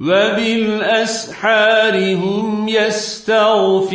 وبالأسحار هم يستغفرون.